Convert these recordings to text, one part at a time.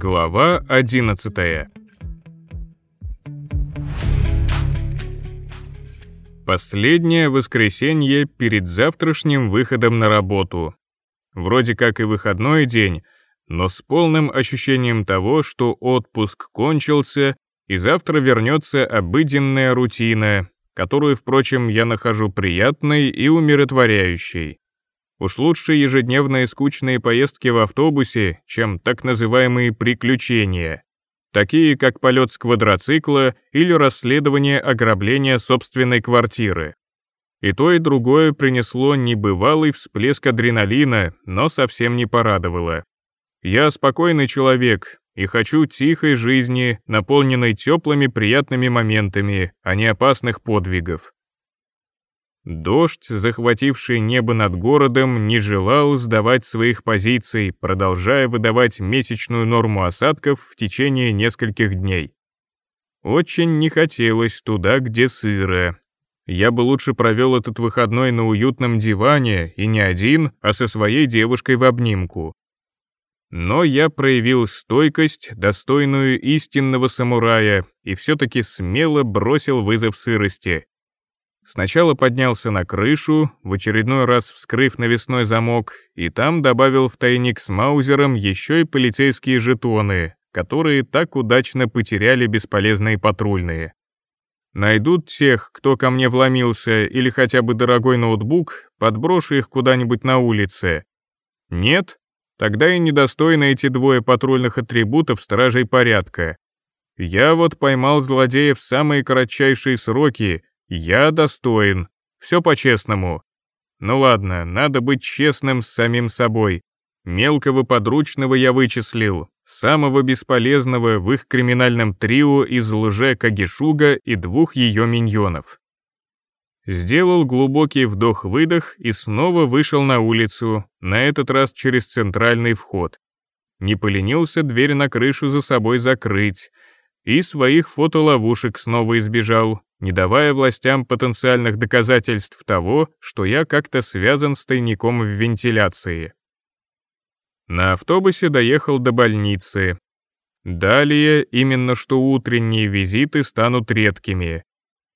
Глава 11 Последнее воскресенье перед завтрашним выходом на работу. Вроде как и выходной день, но с полным ощущением того, что отпуск кончился, и завтра вернется обыденная рутина, которую, впрочем, я нахожу приятной и умиротворяющей. Уж лучше ежедневные скучные поездки в автобусе, чем так называемые «приключения», такие как полет с квадроцикла или расследование ограбления собственной квартиры. И то, и другое принесло небывалый всплеск адреналина, но совсем не порадовало. Я спокойный человек и хочу тихой жизни, наполненной теплыми приятными моментами, а не опасных подвигов. Дождь, захвативший небо над городом, не желал сдавать своих позиций, продолжая выдавать месячную норму осадков в течение нескольких дней. Очень не хотелось туда, где сыро. Я бы лучше провел этот выходной на уютном диване, и не один, а со своей девушкой в обнимку. Но я проявил стойкость, достойную истинного самурая, и все-таки смело бросил вызов сырости, Сначала поднялся на крышу, в очередной раз вскрыв навесной замок, и там добавил в тайник с Маузером еще и полицейские жетоны, которые так удачно потеряли бесполезные патрульные. Найдут тех, кто ко мне вломился, или хотя бы дорогой ноутбук, подброшу их куда-нибудь на улице. Нет? Тогда и недостойны эти двое патрульных атрибутов стражей порядка. Я вот поймал злодея в самые кратчайшие сроки, я достоин. Все по-честному. Ну ладно, надо быть честным с самим собой. Мелкого подручного я вычислил, самого бесполезного в их криминальном трио из лже Кагишуга и двух ее миньонов. Сделал глубокий вдох-выдох и снова вышел на улицу, на этот раз через центральный вход. Не поленился дверь на крышу за собой закрыть, и своих фотоловушек снова избежал, не давая властям потенциальных доказательств того, что я как-то связан с тайником в вентиляции. На автобусе доехал до больницы. Далее именно что утренние визиты станут редкими.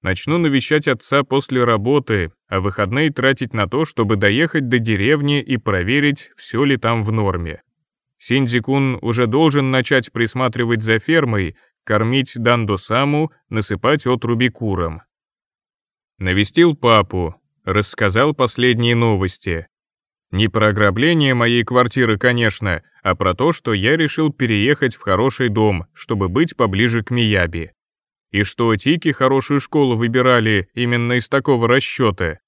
Начну навещать отца после работы, а выходные тратить на то, чтобы доехать до деревни и проверить, все ли там в норме. Синдзикун уже должен начать присматривать за фермой, кормить Дандосаму, насыпать отруби куром. Навестил папу, рассказал последние новости. Не про ограбление моей квартиры, конечно, а про то, что я решил переехать в хороший дом, чтобы быть поближе к Мияби. И что Тики хорошую школу выбирали именно из такого расчета.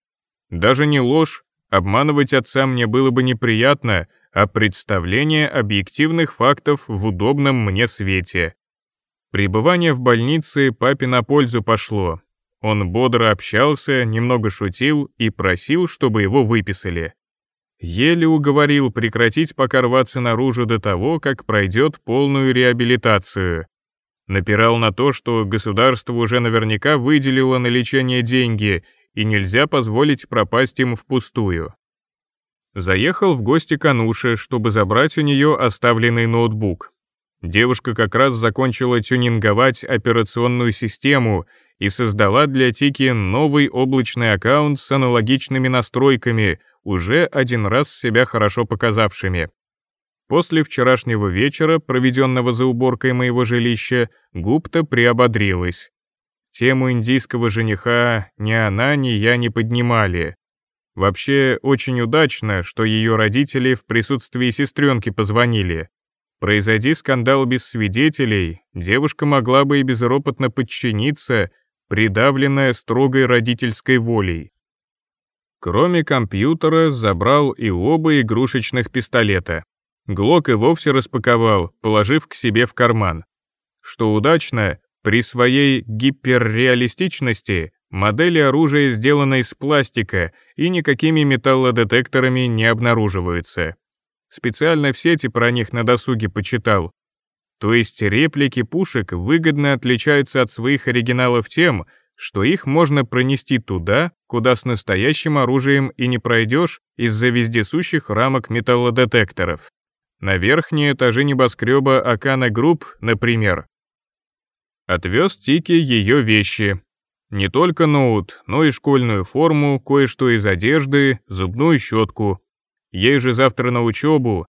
Даже не ложь, обманывать отца мне было бы неприятно, а представление объективных фактов в удобном мне свете. Пребывание в больнице папе на пользу пошло. Он бодро общался, немного шутил и просил, чтобы его выписали. Еле уговорил прекратить пока рваться наружу до того, как пройдет полную реабилитацию. Напирал на то, что государство уже наверняка выделило на лечение деньги, и нельзя позволить пропасть им впустую. Заехал в гости к Ануше, чтобы забрать у нее оставленный ноутбук. Девушка как раз закончила тюнинговать операционную систему и создала для Тики новый облачный аккаунт с аналогичными настройками, уже один раз себя хорошо показавшими. После вчерашнего вечера, проведенного за уборкой моего жилища, Гупта приободрилась. Тему индийского жениха ни она, ни я не поднимали. Вообще, очень удачно, что ее родители в присутствии сестренки позвонили. Произойди скандал без свидетелей, девушка могла бы и безропотно подчиниться, придавленная строгой родительской волей. Кроме компьютера, забрал и оба игрушечных пистолета. Глок и вовсе распаковал, положив к себе в карман. Что удачно, при своей гиперреалистичности модели оружия сделаны из пластика и никакими металлодетекторами не обнаруживаются. Специально в сети про них на досуге почитал. То есть реплики пушек выгодно отличаются от своих оригиналов тем, что их можно пронести туда, куда с настоящим оружием и не пройдешь из-за вездесущих рамок металлодетекторов. На верхние этажи небоскреба Акана Групп, например. Отвез Тики ее вещи. Не только ноут, но и школьную форму, кое-что из одежды, зубную щетку, Ей же завтра на учебу.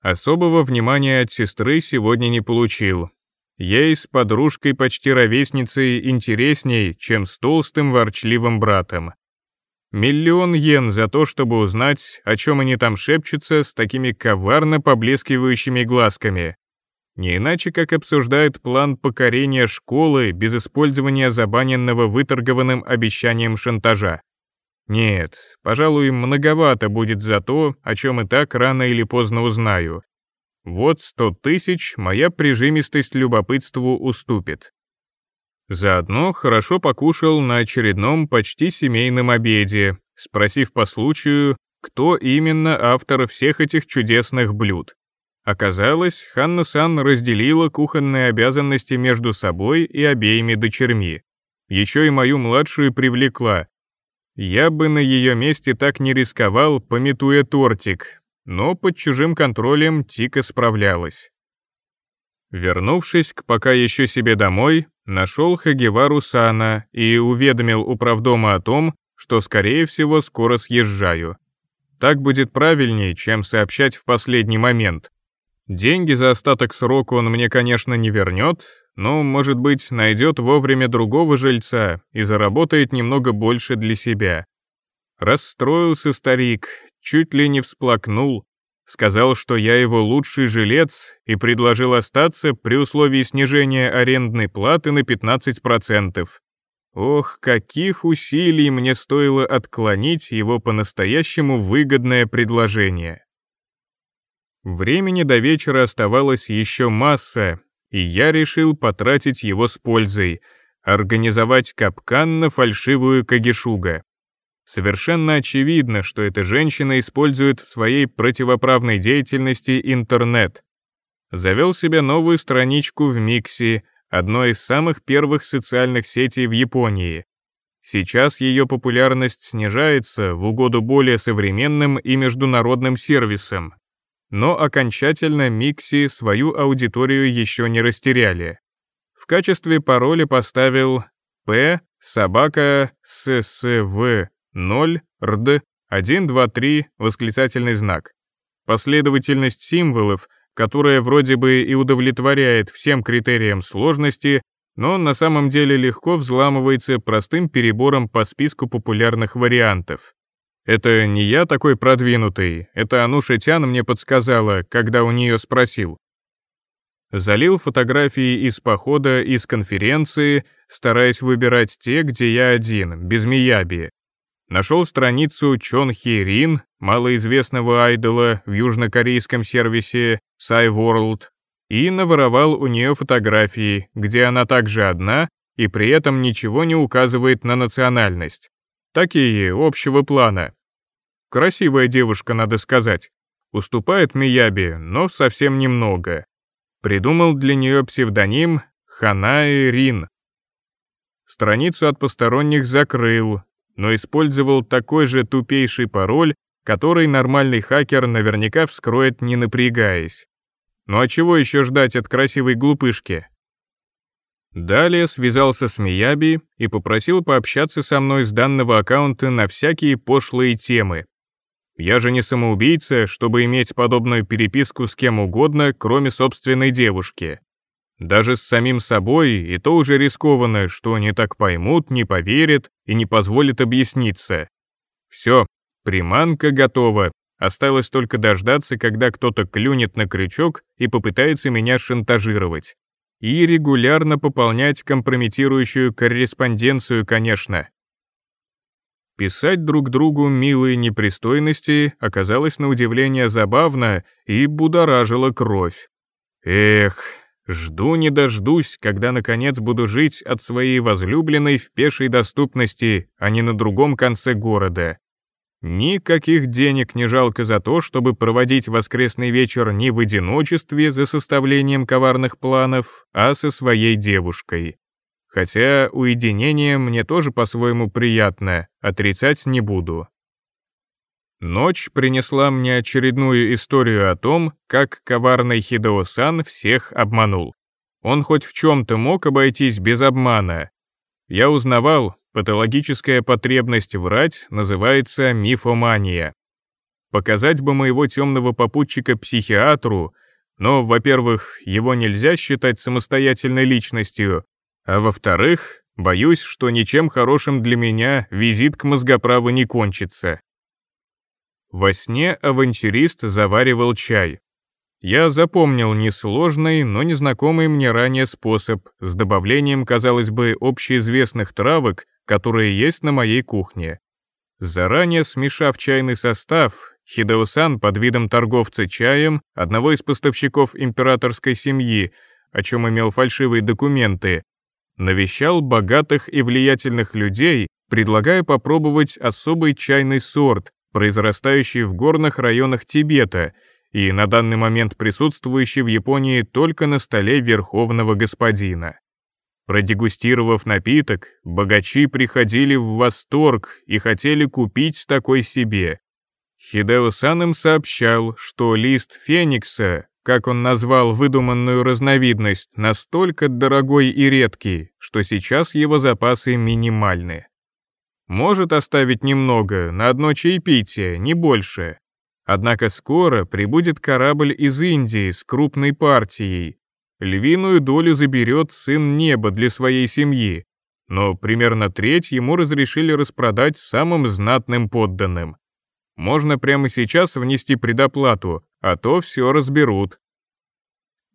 Особого внимания от сестры сегодня не получил. Ей с подружкой почти ровесницей интересней, чем с толстым ворчливым братом. Миллион йен за то, чтобы узнать, о чем они там шепчутся с такими коварно поблескивающими глазками. Не иначе, как обсуждают план покорения школы без использования забаненного выторгованным обещанием шантажа. Нет, пожалуй, многовато будет за то, о чем и так рано или поздно узнаю. Вот сто тысяч моя прижимистость любопытству уступит. Заодно хорошо покушал на очередном почти семейном обеде, спросив по случаю, кто именно автор всех этих чудесных блюд. Оказалось, Ханна-сан разделила кухонные обязанности между собой и обеими дочерьми. Еще и мою младшую привлекла, я бы на ее месте так не рисковал, пометуя тортик, но под чужим контролем Тика справлялась. Вернувшись к пока еще себе домой, нашел Хагевару Сана и уведомил управдома о том, что, скорее всего, скоро съезжаю. Так будет правильнее, чем сообщать в последний момент. Деньги за остаток срока он мне, конечно, не вернет, ну, может быть, найдет вовремя другого жильца и заработает немного больше для себя. Расстроился старик, чуть ли не всплакнул, сказал, что я его лучший жилец и предложил остаться при условии снижения арендной платы на 15%. Ох, каких усилий мне стоило отклонить его по-настоящему выгодное предложение. Времени до вечера оставалось еще масса, и я решил потратить его с пользой, организовать капкан на фальшивую Кагишуга. Совершенно очевидно, что эта женщина использует в своей противоправной деятельности интернет. Завел себе новую страничку в Микси, одной из самых первых социальных сетей в Японии. Сейчас ее популярность снижается в угоду более современным и международным сервисам, но окончательно Микси свою аудиторию еще не растеряли. В качестве пароля поставил «П» собака ссв 0 рд 123 восклицательный знак. Последовательность символов, которая вроде бы и удовлетворяет всем критериям сложности, но на самом деле легко взламывается простым перебором по списку популярных вариантов. Это не я такой продвинутый, это Ануша Тян мне подсказала, когда у нее спросил. Залил фотографии из похода, из конференции, стараясь выбирать те, где я один, без Мияби. Нашел страницу Чон Хи Рин, малоизвестного айдола в южнокорейском сервисе Psy World, и наворовал у нее фотографии, где она также одна и при этом ничего не указывает на национальность такие общего плана. Красивая девушка, надо сказать. Уступает Мияби, но совсем немного. Придумал для нее псевдоним Ханаэ Рин. Страницу от посторонних закрыл, но использовал такой же тупейший пароль, который нормальный хакер наверняка вскроет, не напрягаясь. Ну а чего еще ждать от красивой глупышки? Далее связался с Мияби и попросил пообщаться со мной с данного аккаунта на всякие пошлые темы, я же не самоубийца, чтобы иметь подобную переписку с кем угодно, кроме собственной девушки. Даже с самим собой и то уже рискованно, что они так поймут, не поверят и не позволят объясниться. Все, приманка готова. Осталось только дождаться, когда кто-то клюнет на крючок и попытается меня шантажировать. И регулярно пополнять компрометирующую корреспонденцию, конечно. Писать друг другу милые непристойности оказалось на удивление забавно и будоражило кровь. Эх, жду не дождусь, когда наконец буду жить от своей возлюбленной в пешей доступности, а не на другом конце города. Никаких денег не жалко за то, чтобы проводить воскресный вечер не в одиночестве за составлением коварных планов, а со своей девушкой. Хотя уединение мне тоже по-своему приятное, отрицать не буду. Ночь принесла мне очередную историю о том, как коварный Хидео-сан всех обманул. Он хоть в чем-то мог обойтись без обмана. Я узнавал, патологическая потребность врать называется мифомания. Показать бы моего темного попутчика психиатру, но, во-первых, его нельзя считать самостоятельной личностью, а во-вторых, боюсь, что ничем хорошим для меня визит к мозгоправу не кончится. Во сне авантюрист заваривал чай. Я запомнил несложный, но незнакомый мне ранее способ с добавлением, казалось бы, общеизвестных травок, которые есть на моей кухне. Заранее смешав чайный состав, Хидеусан под видом торговца чаем, одного из поставщиков императорской семьи, о чем имел фальшивые документы, навещал богатых и влиятельных людей, предлагая попробовать особый чайный сорт, произрастающий в горных районах Тибета и на данный момент присутствующий в Японии только на столе верховного господина. Продегустировав напиток, богачи приходили в восторг и хотели купить такой себе. Хидео-сан им сообщал, что лист феникса как он назвал выдуманную разновидность, настолько дорогой и редкий, что сейчас его запасы минимальны. Может оставить немного, на одно чаепитие, не больше. Однако скоро прибудет корабль из Индии с крупной партией. Львиную долю заберет сын неба для своей семьи, но примерно треть ему разрешили распродать самым знатным подданным. Можно прямо сейчас внести предоплату, а то все разберут.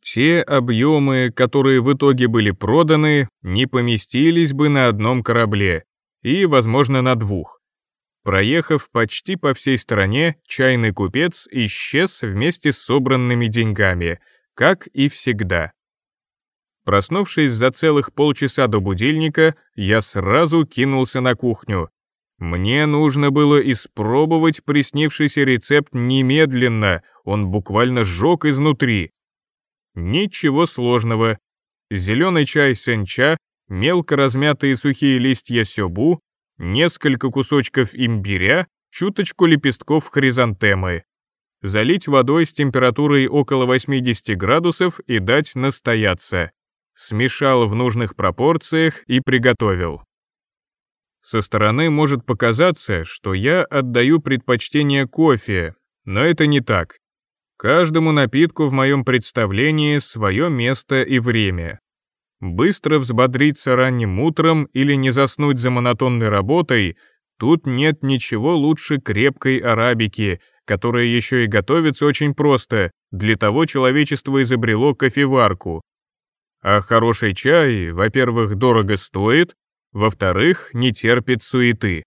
Те объемы, которые в итоге были проданы, не поместились бы на одном корабле и, возможно, на двух. Проехав почти по всей стране, чайный купец исчез вместе с собранными деньгами, как и всегда. Проснувшись за целых полчаса до будильника, я сразу кинулся на кухню, мне нужно было испробовать приснившийся рецепт немедленно, он буквально сжег изнутри. Ничего сложного. Зеленый чай сенча, мелко размятые сухие листья сёбу, несколько кусочков имбиря, чуточку лепестков хризантемы. Залить водой с температурой около 80 градусов и дать настояться. Смешал в нужных пропорциях и приготовил. Со стороны может показаться, что я отдаю предпочтение кофе, но это не так. Каждому напитку в моем представлении свое место и время. Быстро взбодриться ранним утром или не заснуть за монотонной работой — тут нет ничего лучше крепкой арабики, которая еще и готовится очень просто, для того человечество изобрело кофеварку. А хороший чай, во-первых, дорого стоит, во-вторых, не терпит суеты.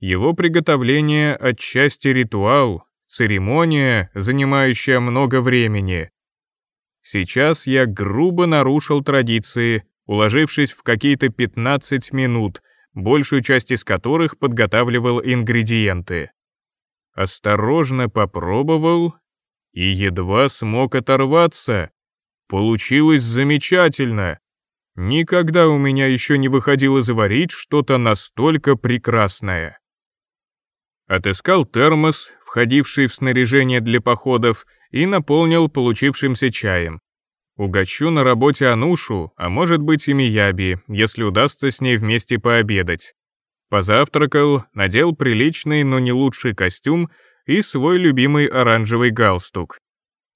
Его приготовление отчасти ритуал, церемония, занимающая много времени. Сейчас я грубо нарушил традиции, уложившись в какие-то 15 минут, большую часть из которых подготавливал ингредиенты. Осторожно попробовал и едва смог оторваться. Получилось замечательно. Никогда у меня еще не выходило заварить что-то настолько прекрасное. Отыскал термос, входивший в снаряжение для походов, и наполнил получившимся чаем. Угощу на работе Анушу, а может быть и Мияби, если удастся с ней вместе пообедать. Позавтракал, надел приличный, но не лучший костюм и свой любимый оранжевый галстук.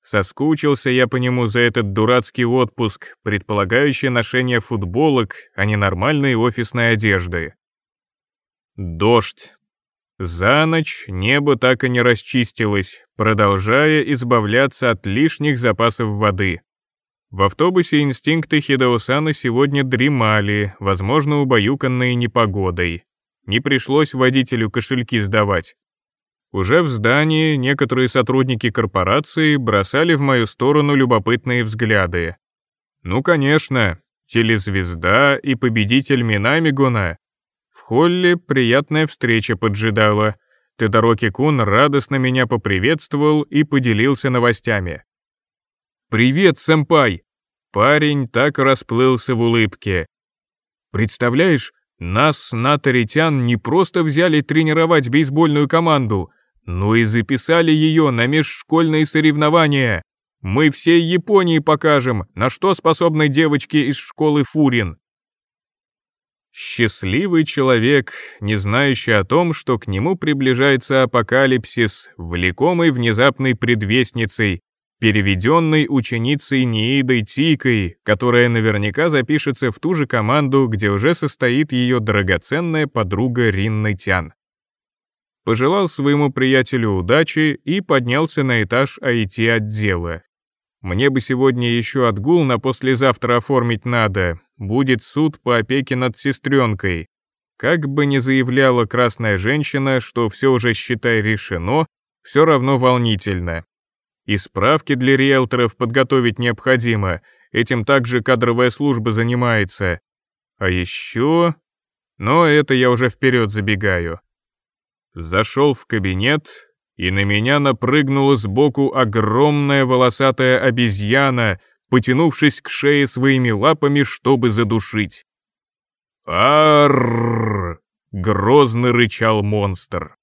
Соскучился я по нему за этот дурацкий отпуск, предполагающий ношение футболок, а не нормальной офисной одежды. Дождь. За ночь небо так и не расчистилось, продолжая избавляться от лишних запасов воды. В автобусе инстинкты Хидаусана сегодня дремали, возможно, убаюканные непогодой. Не пришлось водителю кошельки сдавать. Уже в здании некоторые сотрудники корпорации бросали в мою сторону любопытные взгляды. Ну, конечно, телезвезда и победитель Минамигуна. В холле приятная встреча поджидала. Тедороки Кун радостно меня поприветствовал и поделился новостями. «Привет, сэмпай!» Парень так расплылся в улыбке. «Представляешь, нас с Натаритян не просто взяли тренировать бейсбольную команду, ну и записали ее на межшкольные соревнования. Мы всей Японии покажем, на что способны девочки из школы Фурин. Счастливый человек, не знающий о том, что к нему приближается апокалипсис, влекомый внезапной предвестницей, переведенной ученицей Ниидой Тикой, которая наверняка запишется в ту же команду, где уже состоит ее драгоценная подруга Ринна Тян пожелал своему приятелю удачи и поднялся на этаж IT-отдела. «Мне бы сегодня еще отгул на послезавтра оформить надо. Будет суд по опеке над сестренкой». Как бы ни заявляла красная женщина, что все уже, считай, решено, все равно волнительно. И справки для риэлторов подготовить необходимо, этим также кадровая служба занимается. А еще... Но это я уже вперед забегаю зашел в кабинет, и на меня напрыгнула сбоку огромная волосатая обезьяна, потянувшись к шее своими лапами, чтобы задушить. «Аррррр!» — грозно рычал монстр.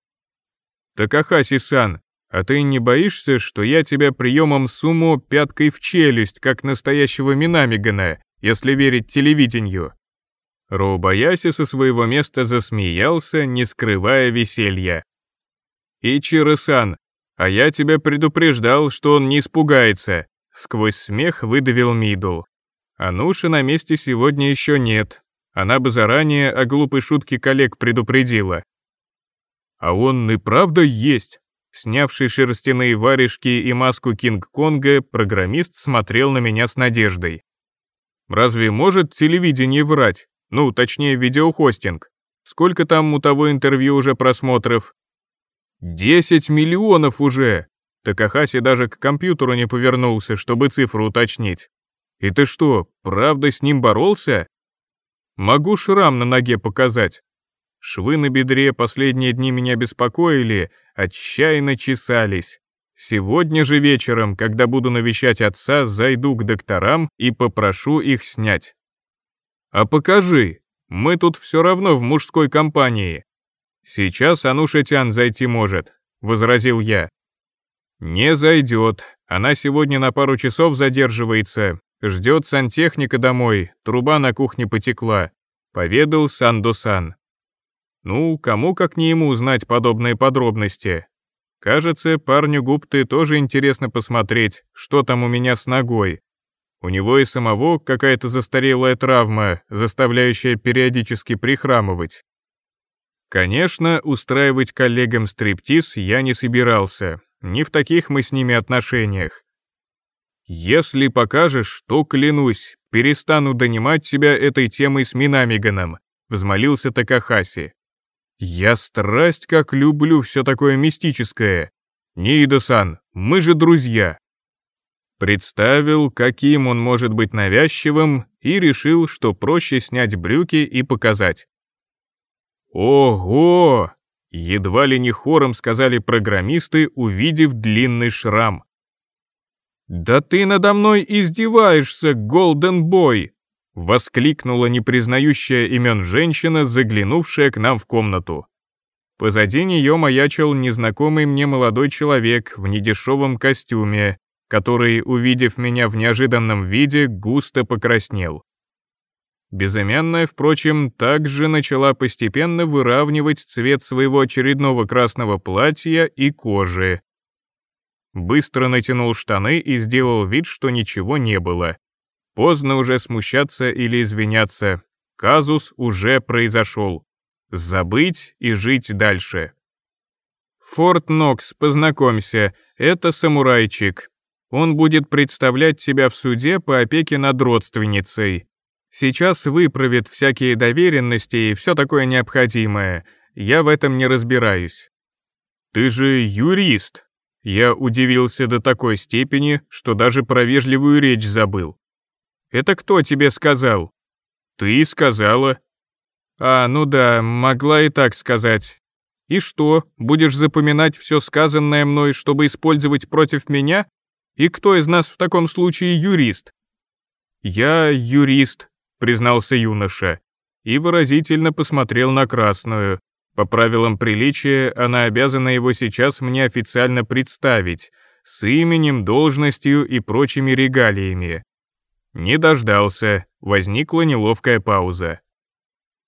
«Такахаси-сан, а ты не боишься, что я тебя приемом сумму пяткой в челюсть, как настоящего Минамигана, если верить телевидению?» Роубаяси со своего места засмеялся, не скрывая веселья. «Ичиро-сан, а я тебя предупреждал, что он не испугается», — сквозь смех выдавил Мидл. «Ануши на месте сегодня еще нет. Она бы заранее о глупой шутке коллег предупредила». «А он и правда есть», — снявший шерстяные варежки и маску Кинг-Конга, программист смотрел на меня с надеждой. «Разве может телевидение врать?» Ну, точнее, видеохостинг. Сколько там у того интервью уже просмотров? 10 миллионов уже! Такахаси даже к компьютеру не повернулся, чтобы цифру уточнить. И ты что, правда с ним боролся? Могу шрам на ноге показать. Швы на бедре последние дни меня беспокоили, отчаянно чесались. Сегодня же вечером, когда буду навещать отца, зайду к докторам и попрошу их снять. «А покажи, мы тут все равно в мужской компании». «Сейчас Анушетян зайти может», — возразил я. «Не зайдет. Она сегодня на пару часов задерживается. Ждет сантехника домой, труба на кухне потекла», — поведал Сандусан. «Ну, кому как не ему узнать подобные подробности. Кажется, парню губ ты тоже интересно посмотреть, что там у меня с ногой. У него и самого какая-то застарелая травма, заставляющая периодически прихрамывать. Конечно, устраивать коллегам стриптиз я не собирался, не в таких мы с ними отношениях. Если покажешь, то, клянусь, перестану донимать тебя этой темой с Минамиганом», — взмолился Такахаси. «Я страсть как люблю все такое мистическое. Ниида-сан, мы же друзья». Представил, каким он может быть навязчивым, и решил, что проще снять брюки и показать. «Ого!» — едва ли не хором сказали программисты, увидев длинный шрам. «Да ты надо мной издеваешься, Голден Бой!» — воскликнула непризнающая имен женщина, заглянувшая к нам в комнату. Позади нее маячил незнакомый мне молодой человек в недешевом костюме, который, увидев меня в неожиданном виде, густо покраснел. Безымянная, впрочем, также начала постепенно выравнивать цвет своего очередного красного платья и кожи. Быстро натянул штаны и сделал вид, что ничего не было. Поздно уже смущаться или извиняться. Казус уже произошел. Забыть и жить дальше. «Форт Нокс, познакомься, это самурайчик. Он будет представлять себя в суде по опеке над родственницей. Сейчас выправит всякие доверенности и все такое необходимое. Я в этом не разбираюсь. Ты же юрист. Я удивился до такой степени, что даже про вежливую речь забыл. Это кто тебе сказал? Ты сказала. А, ну да, могла и так сказать. И что, будешь запоминать все сказанное мной, чтобы использовать против меня? И кто из нас в таком случае юрист?» «Я юрист», — признался юноша, и выразительно посмотрел на красную. По правилам приличия она обязана его сейчас мне официально представить, с именем, должностью и прочими регалиями. Не дождался, возникла неловкая пауза.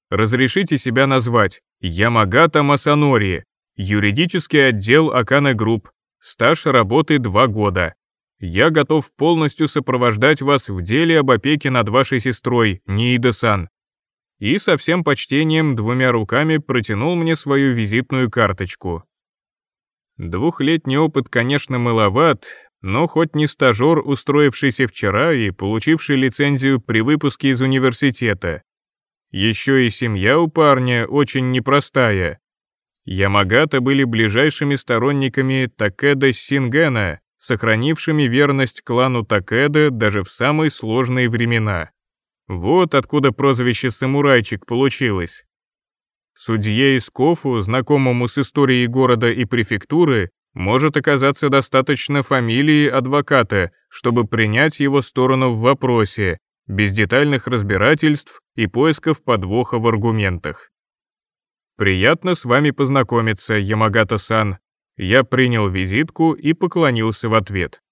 «Разрешите себя назвать Ямагата Масанори, юридический отдел Акана Групп, стаж работы два года я готов полностью сопровождать вас в деле об опеке над вашей сестрой, Ниида-сан. И со всем почтением двумя руками протянул мне свою визитную карточку. Двухлетний опыт, конечно, маловат, но хоть не стажер, устроившийся вчера и получивший лицензию при выпуске из университета. Еще и семья у парня очень непростая. Ямагата были ближайшими сторонниками Такеда Сингена, сохранившими верность клану Такеда даже в самые сложные времена. Вот откуда прозвище «самурайчик» получилось. Судье из Кофу, знакомому с историей города и префектуры, может оказаться достаточно фамилии адвоката, чтобы принять его сторону в вопросе, без детальных разбирательств и поисков подвоха в аргументах. Приятно с вами познакомиться, Ямагата-сан. Я принял визитку и поклонился в ответ.